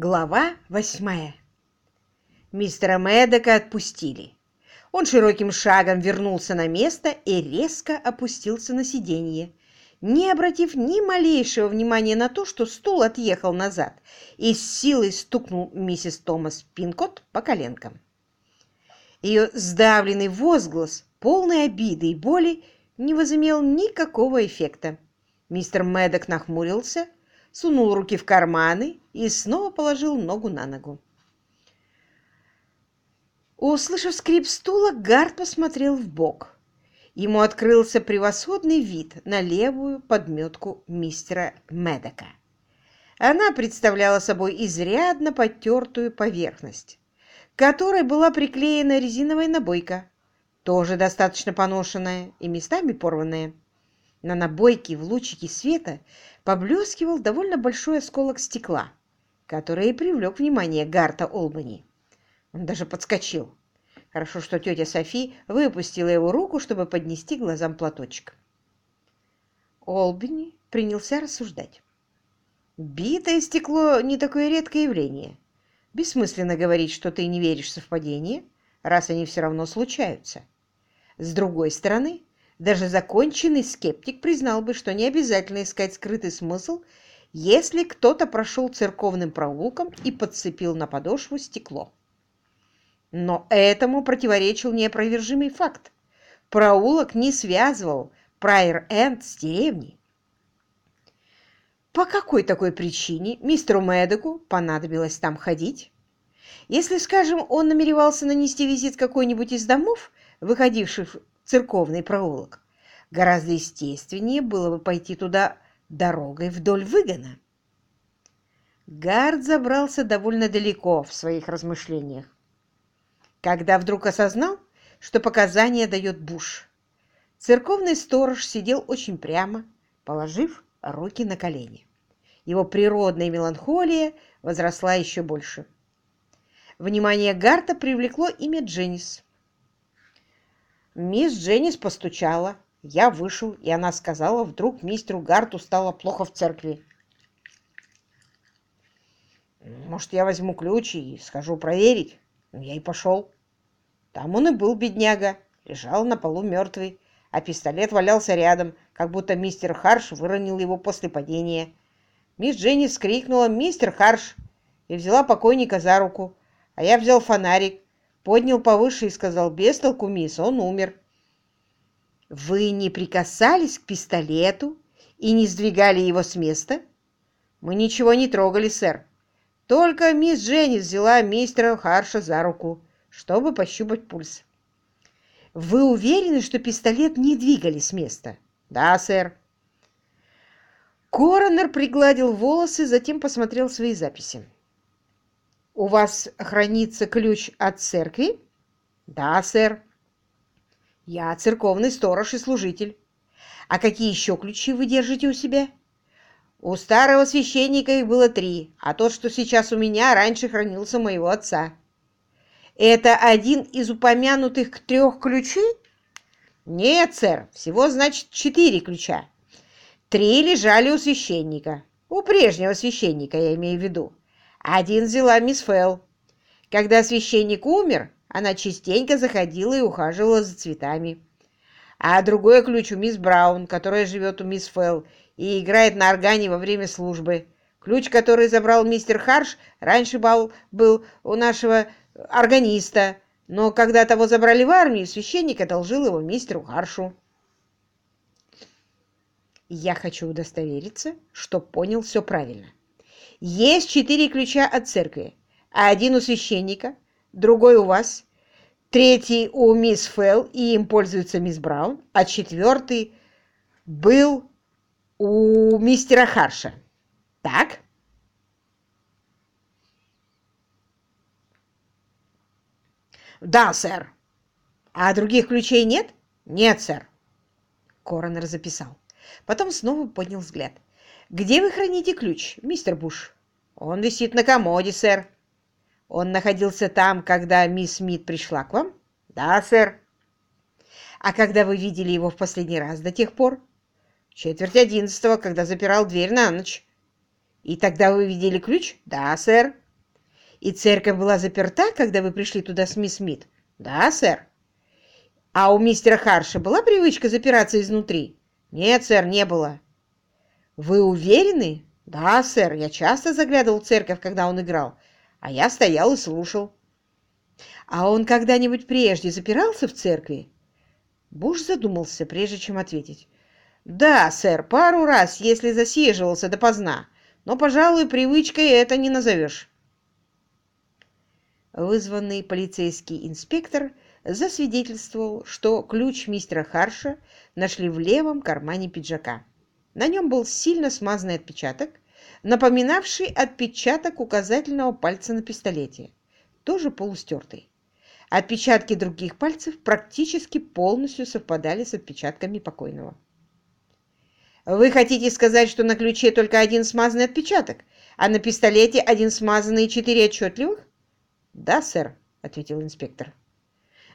Глава восьмая. Мистера Мэддока отпустили. Он широким шагом вернулся на место и резко опустился на сиденье, не обратив ни малейшего внимания на то, что стул отъехал назад и с силой стукнул миссис Томас Пинкот по коленкам. Ее сдавленный возглас, полный обиды и боли, не возымел никакого эффекта. Мистер Мэддок нахмурился, сунул руки в карманы и снова положил ногу на ногу. Услышав скрип стула, Гард посмотрел в бок. Ему открылся превосходный вид на левую подметку мистера Медока. Она представляла собой изрядно потертую поверхность, к которой была приклеена резиновая набойка, тоже достаточно поношенная и местами порванная. На набойке в лучике света поблескивал довольно большой осколок стекла, который и привлек внимание Гарта Олбани. Он даже подскочил. Хорошо, что тетя Софи выпустила его руку, чтобы поднести глазам платочек. Олбани принялся рассуждать. Битое стекло не такое редкое явление. Бессмысленно говорить, что ты не веришь в совпадения, раз они все равно случаются. С другой стороны, даже законченный скептик признал бы, что не обязательно искать скрытый смысл, если кто-то прошел церковным проулком и подцепил на подошву стекло. Но этому противоречил неопровержимый факт. Проулок не связывал Прайер-Энд с деревней. По какой такой причине мистеру Мэддоку понадобилось там ходить? Если, скажем, он намеревался нанести визит какой-нибудь из домов, выходивших церковный проулок, гораздо естественнее было бы пойти туда дорогой вдоль выгона. Гард забрался довольно далеко в своих размышлениях когда вдруг осознал, что показания дает Буш. Церковный сторож сидел очень прямо, положив руки на колени. Его природная меланхолия возросла еще больше. Внимание Гарта привлекло имя Дженнис. Мисс Дженнис постучала. Я вышел, и она сказала, вдруг мистеру Гарту стало плохо в церкви. Может, я возьму ключ и схожу проверить? Ну, я и пошел. Там он и был, бедняга, лежал на полу мертвый, а пистолет валялся рядом, как будто мистер Харш выронил его после падения. Мисс Дженни вскрикнула «Мистер Харш!» и взяла покойника за руку, а я взял фонарик, поднял повыше и сказал «Без толку, мисс, он умер». «Вы не прикасались к пистолету и не сдвигали его с места?» «Мы ничего не трогали, сэр. Только мисс Дженни взяла мистера Харша за руку, чтобы пощупать пульс. «Вы уверены, что пистолет не двигали с места?» «Да, сэр». Коронер пригладил волосы, затем посмотрел свои записи. «У вас хранится ключ от церкви?» «Да, сэр». «Я церковный сторож и служитель. А какие еще ключи вы держите у себя?» У старого священника их было три, а тот, что сейчас у меня, раньше хранился моего отца. Это один из упомянутых трех ключей? Нет, сэр, всего, значит, четыре ключа. Три лежали у священника. У прежнего священника, я имею в виду. Один взяла мисс Фелл. Когда священник умер, она частенько заходила и ухаживала за цветами. А другой ключ у мисс Браун, которая живет у мисс Фелл и играет на органе во время службы. Ключ, который забрал мистер Харш, раньше был, у нашего органиста, но когда того забрали в армию, священник одолжил его мистеру Харшу. Я хочу удостовериться, что понял все правильно. Есть четыре ключа от церкви. Один у священника, другой у вас, третий у мисс Фелл, и им пользуется мисс Браун, а четвертый был у мистера Харша. Так? Да, сэр. А других ключей нет? Нет, сэр. Коронер записал. Потом снова поднял взгляд. Где вы храните ключ, мистер Буш? Он висит на комоде, сэр. Он находился там, когда мисс Смит пришла к вам? Да, сэр. А когда вы видели его в последний раз до тех пор? Четверть одиннадцатого, когда запирал дверь на ночь. И тогда вы видели ключ? Да, сэр. И церковь была заперта, когда вы пришли туда с мисс Смит? Да, сэр. А у мистера Харша была привычка запираться изнутри? Нет, сэр, не было. Вы уверены? Да, сэр, я часто заглядывал в церковь, когда он играл, а я стоял и слушал. А он когда-нибудь прежде запирался в церкви? Буш задумался, прежде чем ответить. Да, сэр, пару раз, если засиживался допоздна, но, пожалуй, привычкой это не назовешь. Вызванный полицейский инспектор засвидетельствовал, что ключ мистера Харша нашли в левом кармане пиджака. На нем был сильно смазанный отпечаток, напоминавший отпечаток указательного пальца на пистолете, тоже полустертый. Отпечатки других пальцев практически полностью совпадали с отпечатками покойного. «Вы хотите сказать, что на ключе только один смазанный отпечаток, а на пистолете один смазанный и четыре отчетливых?» «Да, сэр», — ответил инспектор.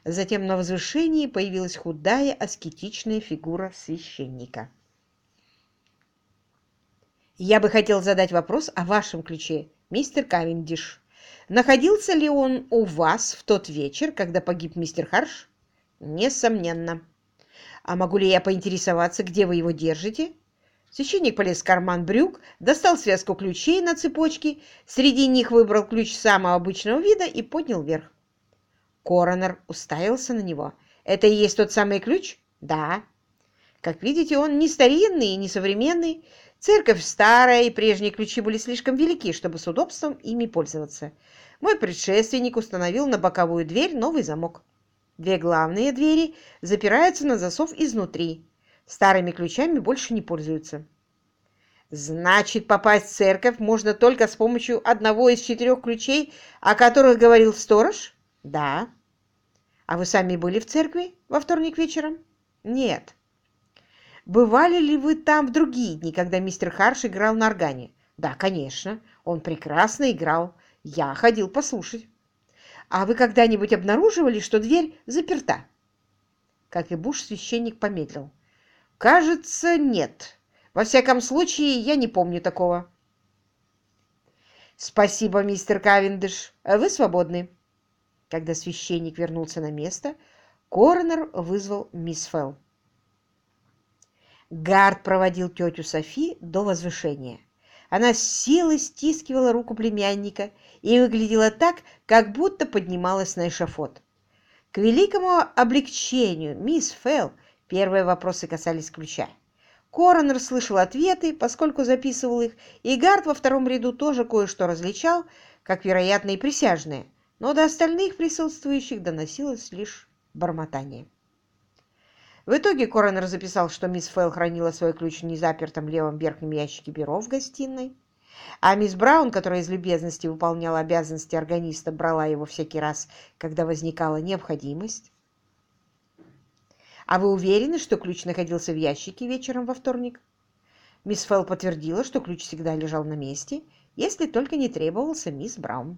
Затем на возвышении появилась худая аскетичная фигура священника. «Я бы хотел задать вопрос о вашем ключе, мистер Кавендиш. Находился ли он у вас в тот вечер, когда погиб мистер Харш?» «Несомненно». «А могу ли я поинтересоваться, где вы его держите?» Священник полез в карман брюк, достал связку ключей на цепочке, среди них выбрал ключ самого обычного вида и поднял вверх. Коронер уставился на него. «Это и есть тот самый ключ?» «Да». Как видите, он не старинный и не современный. Церковь старая, и прежние ключи были слишком велики, чтобы с удобством ими пользоваться. Мой предшественник установил на боковую дверь новый замок. Две главные двери запираются на засов изнутри. Старыми ключами больше не пользуются. Значит, попасть в церковь можно только с помощью одного из четырех ключей, о которых говорил сторож? Да. А вы сами были в церкви во вторник вечером? Нет. Бывали ли вы там в другие дни, когда мистер Харш играл на органе? Да, конечно. Он прекрасно играл. Я ходил послушать. А вы когда-нибудь обнаруживали, что дверь заперта? Как и Буш, священник помедлил. Кажется, нет. Во всяком случае, я не помню такого. Спасибо, мистер Кавендиш. Вы свободны. Когда священник вернулся на место, коронер вызвал мисс Фелл. Гард проводил тетю Софи до возвышения. Она с силой стискивала руку племянника и выглядела так, как будто поднималась на эшафот. К великому облегчению мисс Фелл первые вопросы касались ключа. Коронер слышал ответы, поскольку записывал их, и Гард во втором ряду тоже кое-что различал, как, вероятно, и присяжные но до остальных присутствующих доносилось лишь бормотание. В итоге коронер записал, что мисс Фэлл хранила свой ключ в незапертом левом верхнем ящике бюро в гостиной, а мисс Браун, которая из любезности выполняла обязанности органиста, брала его всякий раз, когда возникала необходимость. «А вы уверены, что ключ находился в ящике вечером во вторник?» Мисс Фэлл подтвердила, что ключ всегда лежал на месте, если только не требовался мисс Браун.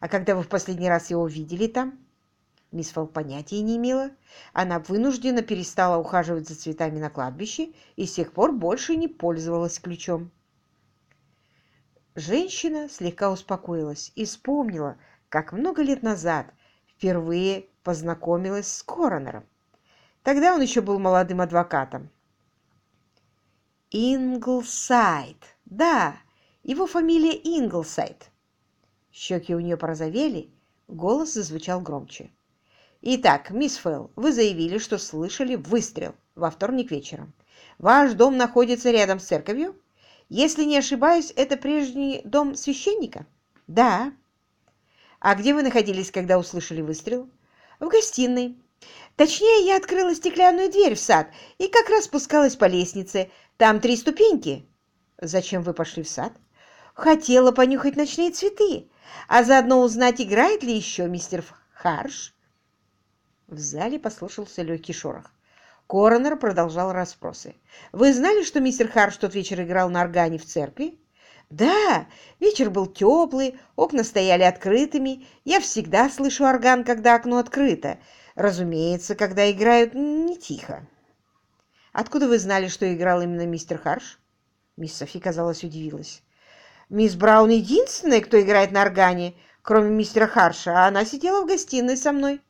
А когда вы в последний раз его видели там? Мисс Фелл понятия не имела. Она вынуждена перестала ухаживать за цветами на кладбище и с тех пор больше не пользовалась ключом. Женщина слегка успокоилась и вспомнила, как много лет назад впервые познакомилась с коронером. Тогда он еще был молодым адвокатом. Инглсайд. Да, его фамилия Инглсайд. Щеки у нее порозовели, голос зазвучал громче. «Итак, мисс Фэлл, вы заявили, что слышали выстрел во вторник вечером. Ваш дом находится рядом с церковью? Если не ошибаюсь, это прежний дом священника?» «Да». «А где вы находились, когда услышали выстрел?» «В гостиной. Точнее, я открыла стеклянную дверь в сад и как раз спускалась по лестнице. Там три ступеньки». «Зачем вы пошли в сад?» «Хотела понюхать ночные цветы а заодно узнать, играет ли еще мистер Харш. В зале послышался легкий шорох. Коронер продолжал расспросы. «Вы знали, что мистер Харш тот вечер играл на органе в церкви?» «Да, вечер был теплый, окна стояли открытыми. Я всегда слышу орган, когда окно открыто. Разумеется, когда играют не тихо». «Откуда вы знали, что играл именно мистер Харш?» Мисс Софи, казалось, удивилась. Мисс Браун единственная, кто играет на органе, кроме мистера Харша, а она сидела в гостиной со мной.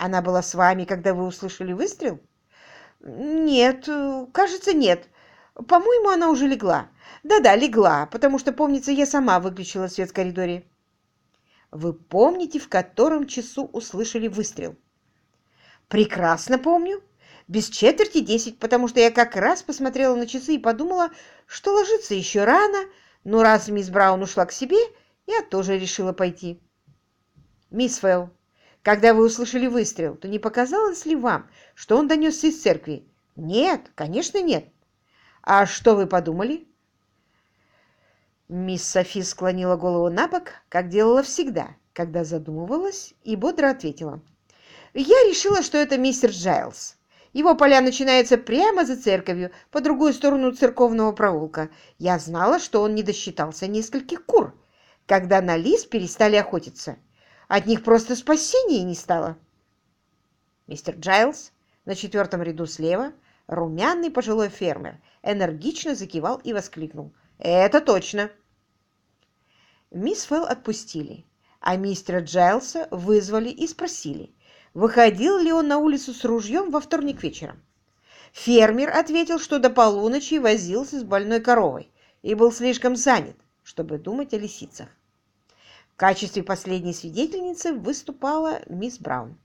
Она была с вами, когда вы услышали выстрел? Нет, кажется, нет. По-моему, она уже легла. Да-да, легла, потому что, помнится, я сама выключила свет в коридоре. Вы помните, в котором часу услышали выстрел? Прекрасно помню. Без четверти десять, потому что я как раз посмотрела на часы и подумала, что ложиться еще рано, но раз мисс Браун ушла к себе, я тоже решила пойти. Мисс Фэлл, когда вы услышали выстрел, то не показалось ли вам, что он донесся из церкви? Нет, конечно, нет. А что вы подумали? Мисс Софи склонила голову на бок, как делала всегда, когда задумывалась, и бодро ответила. Я решила, что это мистер Джайлз. Его поля начинаются прямо за церковью, по другую сторону церковного проулка. Я знала, что он не досчитался нескольких кур, когда на лис перестали охотиться. От них просто спасения не стало. Мистер Джайлз на четвертом ряду слева, румяный пожилой фермер, энергично закивал и воскликнул. «Это точно!» Мисс Фелл отпустили, а мистера Джайлса вызвали и спросили, выходил ли он на улицу с ружьем во вторник вечером. Фермер ответил, что до полуночи возился с больной коровой и был слишком занят, чтобы думать о лисицах. Качестве последней свидетельницы выступала мисс Браун.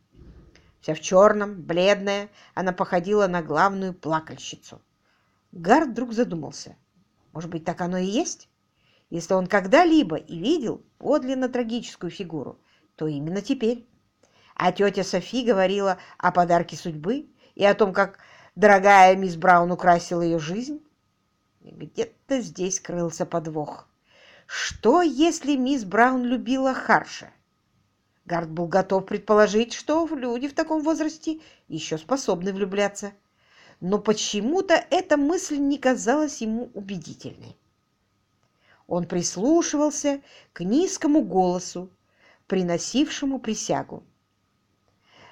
Вся в черном, бледная, она походила на главную плакальщицу. Гард вдруг задумался. Может быть, так оно и есть? Если он когда-либо и видел подлинно трагическую фигуру, то именно теперь. А тетя Софи говорила о подарке судьбы и о том, как дорогая мисс Браун украсила ее жизнь. Где-то здесь крылся подвох. Что, если мисс Браун любила Харша? Гард был готов предположить, что люди в таком возрасте еще способны влюбляться. Но почему-то эта мысль не казалась ему убедительной. Он прислушивался к низкому голосу, приносившему присягу.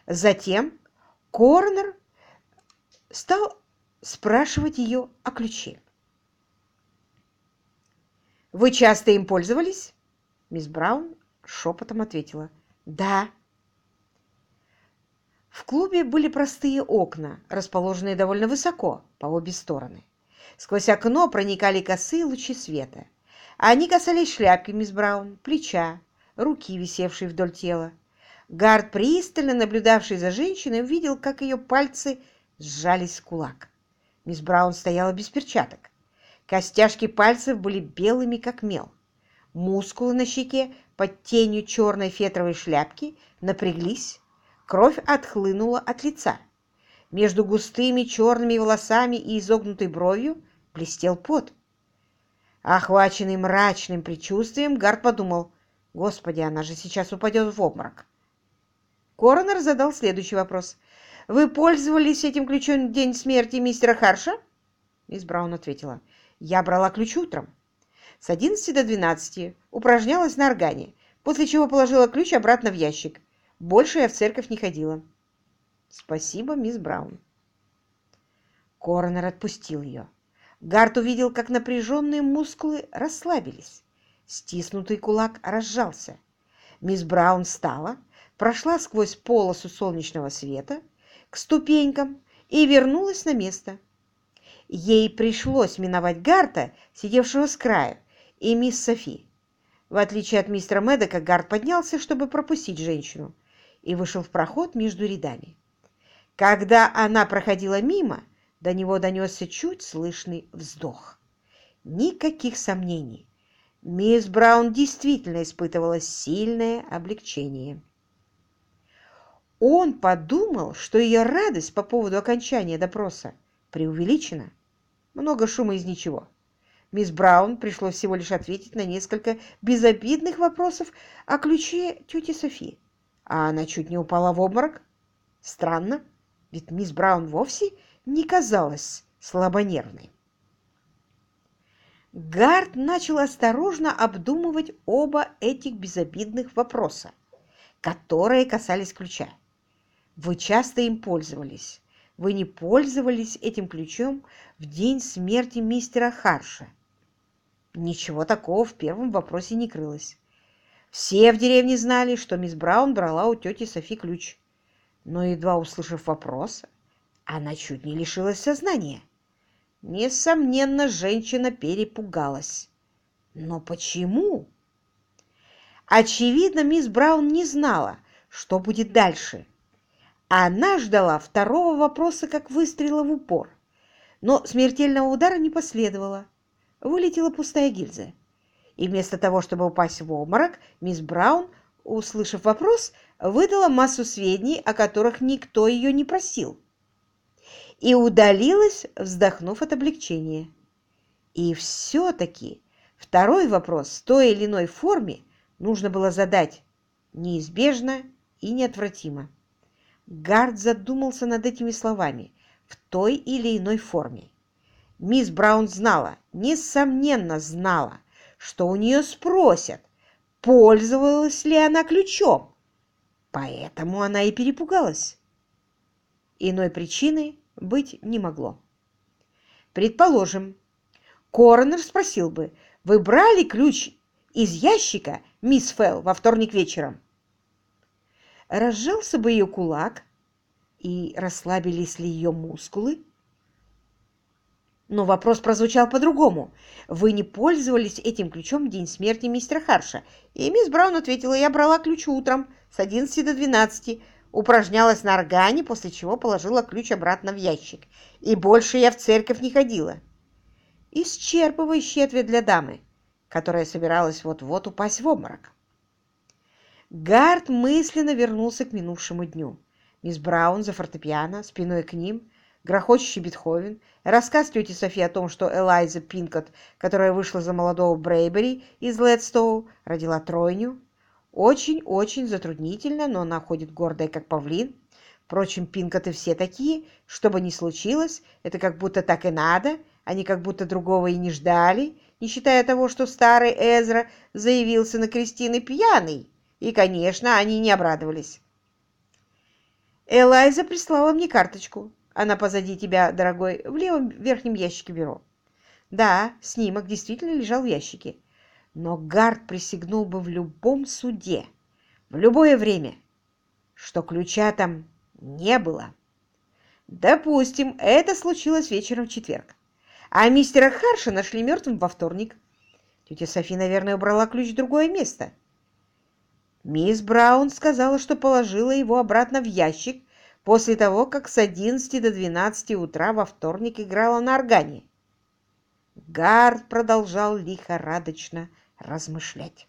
Затем Корнер стал спрашивать ее о ключе. «Вы часто им пользовались?» Мисс Браун шепотом ответила. «Да». В клубе были простые окна, расположенные довольно высоко, по обе стороны. Сквозь окно проникали косые лучи света. Они касались шляпки мисс Браун, плеча, руки, висевшей вдоль тела. Гард, пристально наблюдавший за женщиной, увидел, как ее пальцы сжались в кулак. Мисс Браун стояла без перчаток. Костяшки пальцев были белыми, как мел. Мускулы на щеке под тенью черной фетровой шляпки напряглись. Кровь отхлынула от лица. Между густыми черными волосами и изогнутой бровью блестел пот. Охваченный мрачным предчувствием, Гард подумал, «Господи, она же сейчас упадет в обморок». Коронер задал следующий вопрос. «Вы пользовались этим ключом в день смерти мистера Харша?» Мисс Браун ответила. «Я брала ключ утром. С 11 до 12 упражнялась на органе, после чего положила ключ обратно в ящик. Больше я в церковь не ходила». «Спасибо, мисс Браун». Коронер отпустил ее. Гарт увидел, как напряженные мускулы расслабились. Стиснутый кулак разжался. Мисс Браун встала, прошла сквозь полосу солнечного света к ступенькам и вернулась на место. Ей пришлось миновать Гарта, сидевшего с краю, и мисс Софи. В отличие от мистера Медока, Гарт поднялся, чтобы пропустить женщину, и вышел в проход между рядами. Когда она проходила мимо, до него донесся чуть слышный вздох. Никаких сомнений. Мисс Браун действительно испытывала сильное облегчение. Он подумал, что ее радость по поводу окончания допроса преувеличена. Много шума из ничего. Мисс Браун пришлось всего лишь ответить на несколько безобидных вопросов о ключе тети Софи. А она чуть не упала в обморок. Странно, ведь мисс Браун вовсе не казалась слабонервной. Гард начал осторожно обдумывать оба этих безобидных вопроса, которые касались ключа. Вы часто им пользовались. Вы не пользовались этим ключом в день смерти мистера Харша. Ничего такого в первом вопросе не крылось. Все в деревне знали, что мисс Браун брала у тети Софи ключ. Но, едва услышав вопрос, она чуть не лишилась сознания. Несомненно, женщина перепугалась. Но почему? Очевидно, мисс Браун не знала, что будет дальше. Она ждала второго вопроса, как выстрела в упор. Но смертельного удара не последовало. Вылетела пустая гильза. И вместо того, чтобы упасть в обморок, мисс Браун, услышав вопрос, выдала массу сведений, о которых никто ее не просил. И удалилась, вздохнув от облегчения. И все-таки второй вопрос в той или иной форме нужно было задать неизбежно и неотвратимо. Гард задумался над этими словами в той или иной форме. Мисс Браун знала, несомненно знала, что у нее спросят, пользовалась ли она ключом. Поэтому она и перепугалась. Иной причины быть не могло. Предположим, коронер спросил бы, вы брали ключ из ящика, мисс Фелл, во вторник вечером? Разжался бы ее кулак, и расслабились ли ее мускулы? Но вопрос прозвучал по-другому. «Вы не пользовались этим ключом в день смерти мистера Харша?» И мисс Браун ответила, «Я брала ключ утром с 11 до 12, упражнялась на органе, после чего положила ключ обратно в ящик. И больше я в церковь не ходила». Исчерпывающий ответ для дамы, которая собиралась вот-вот упасть в обморок. Гард мысленно вернулся к минувшему дню. Мисс Браун за фортепиано, спиной к ним, грохочущий Бетховен, рассказ тети Софи о том, что Элайза Пинкот, которая вышла за молодого Брейбери из Ледстоу, родила тройню. Очень-очень затруднительно, но она ходит гордая, как павлин. Впрочем, Пинкоты все такие, что бы ни случилось, это как будто так и надо, они как будто другого и не ждали, не считая того, что старый Эзра заявился на Кристины пьяный. И, конечно, они не обрадовались. Элайза прислала мне карточку. Она позади тебя, дорогой, в левом верхнем ящике бюро. Да, снимок действительно лежал в ящике. Но Гард присягнул бы в любом суде, в любое время, что ключа там не было. Допустим, это случилось вечером в четверг. А мистера Харша нашли мертвым во вторник. Тетя Софи, наверное, убрала ключ в другое место. Мисс Браун сказала, что положила его обратно в ящик после того, как с 11 до 12 утра во вторник играла на органе. Гард продолжал лихорадочно размышлять.